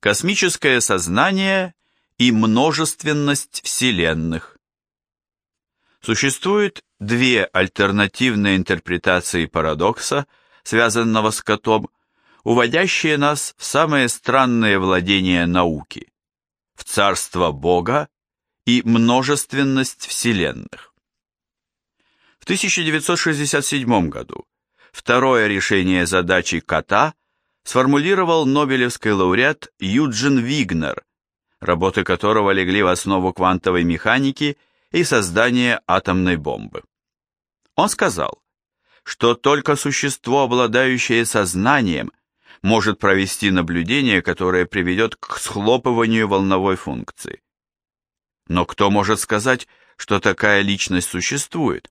Космическое сознание и множественность вселенных. Существует две альтернативные интерпретации парадокса, связанного с котом, уводящие нас в самые странные владения науки, в царство Бога и множественность вселенных. В 1967 году второе решение задачи кота сформулировал нобелевский лауреат Юджин Вигнер, работы которого легли в основу квантовой механики и создания атомной бомбы. Он сказал, что только существо, обладающее сознанием, может провести наблюдение, которое приведет к схлопыванию волновой функции. Но кто может сказать, что такая личность существует?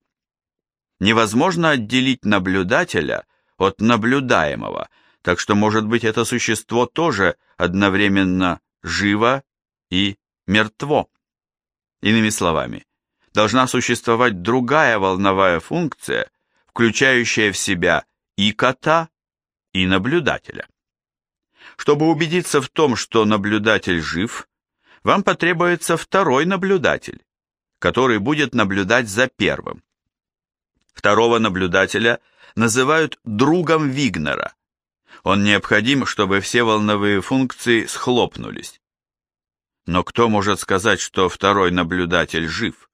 Невозможно отделить наблюдателя от наблюдаемого, так что, может быть, это существо тоже одновременно живо и мертво. Иными словами, должна существовать другая волновая функция, включающая в себя и кота, и наблюдателя. Чтобы убедиться в том, что наблюдатель жив, вам потребуется второй наблюдатель, который будет наблюдать за первым. Второго наблюдателя называют другом Вигнера, он необходим, чтобы все волновые функции схлопнулись. Но кто может сказать, что второй наблюдатель жив?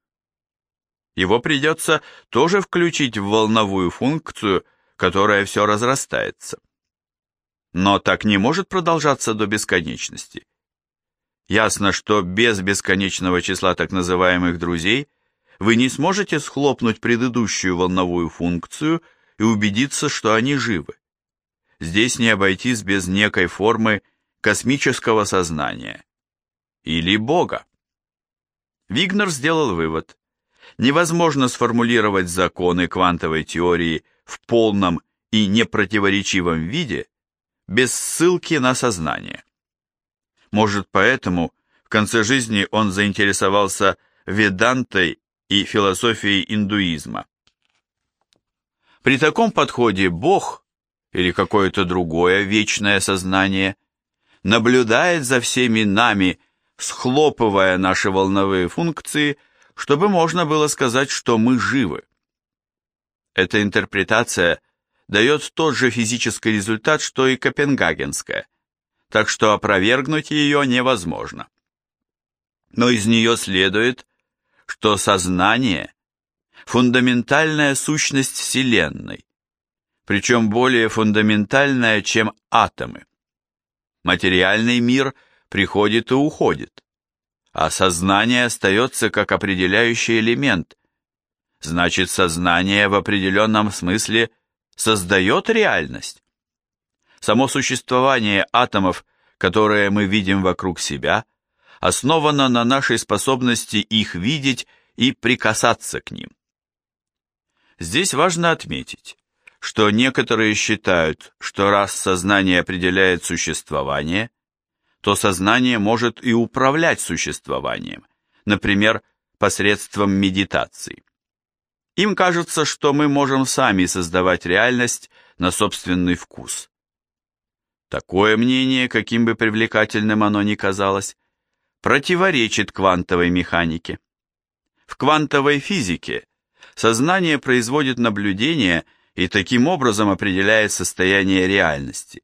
Его придется тоже включить в волновую функцию, которая все разрастается. Но так не может продолжаться до бесконечности. Ясно, что без бесконечного числа так называемых друзей вы не сможете схлопнуть предыдущую волновую функцию и убедиться, что они живы здесь не обойтись без некой формы космического сознания или Бога. Вигнер сделал вывод. Невозможно сформулировать законы квантовой теории в полном и непротиворечивом виде без ссылки на сознание. Может, поэтому в конце жизни он заинтересовался ведантой и философией индуизма. При таком подходе Бог или какое-то другое вечное сознание, наблюдает за всеми нами, схлопывая наши волновые функции, чтобы можно было сказать, что мы живы. Эта интерпретация дает тот же физический результат, что и копенгагенская, так что опровергнуть ее невозможно. Но из нее следует, что сознание – фундаментальная сущность Вселенной, причем более фундаментальная, чем атомы. Материальный мир приходит и уходит, а сознание остается как определяющий элемент. Значит, сознание в определенном смысле создает реальность. Само существование атомов, которые мы видим вокруг себя, основано на нашей способности их видеть и прикасаться к ним. Здесь важно отметить, что некоторые считают, что раз сознание определяет существование, то сознание может и управлять существованием, например, посредством медитации. Им кажется, что мы можем сами создавать реальность на собственный вкус. Такое мнение, каким бы привлекательным оно ни казалось, противоречит квантовой механике. В квантовой физике сознание производит наблюдения и таким образом определяет состояние реальности.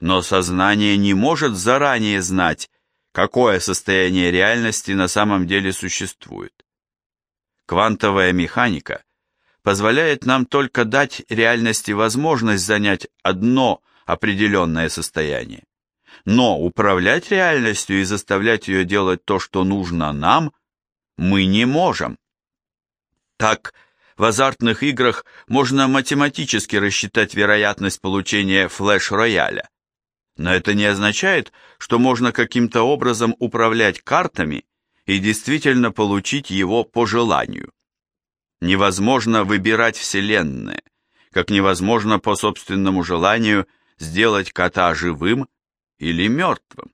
Но сознание не может заранее знать, какое состояние реальности на самом деле существует. Квантовая механика позволяет нам только дать реальности возможность занять одно определенное состояние. Но управлять реальностью и заставлять ее делать то, что нужно нам, мы не можем. Так, в азартных играх можно математически рассчитать вероятность получения флеш-рояля. Но это не означает, что можно каким-то образом управлять картами и действительно получить его по желанию. Невозможно выбирать вселенные, как невозможно по собственному желанию сделать кота живым или мертвым.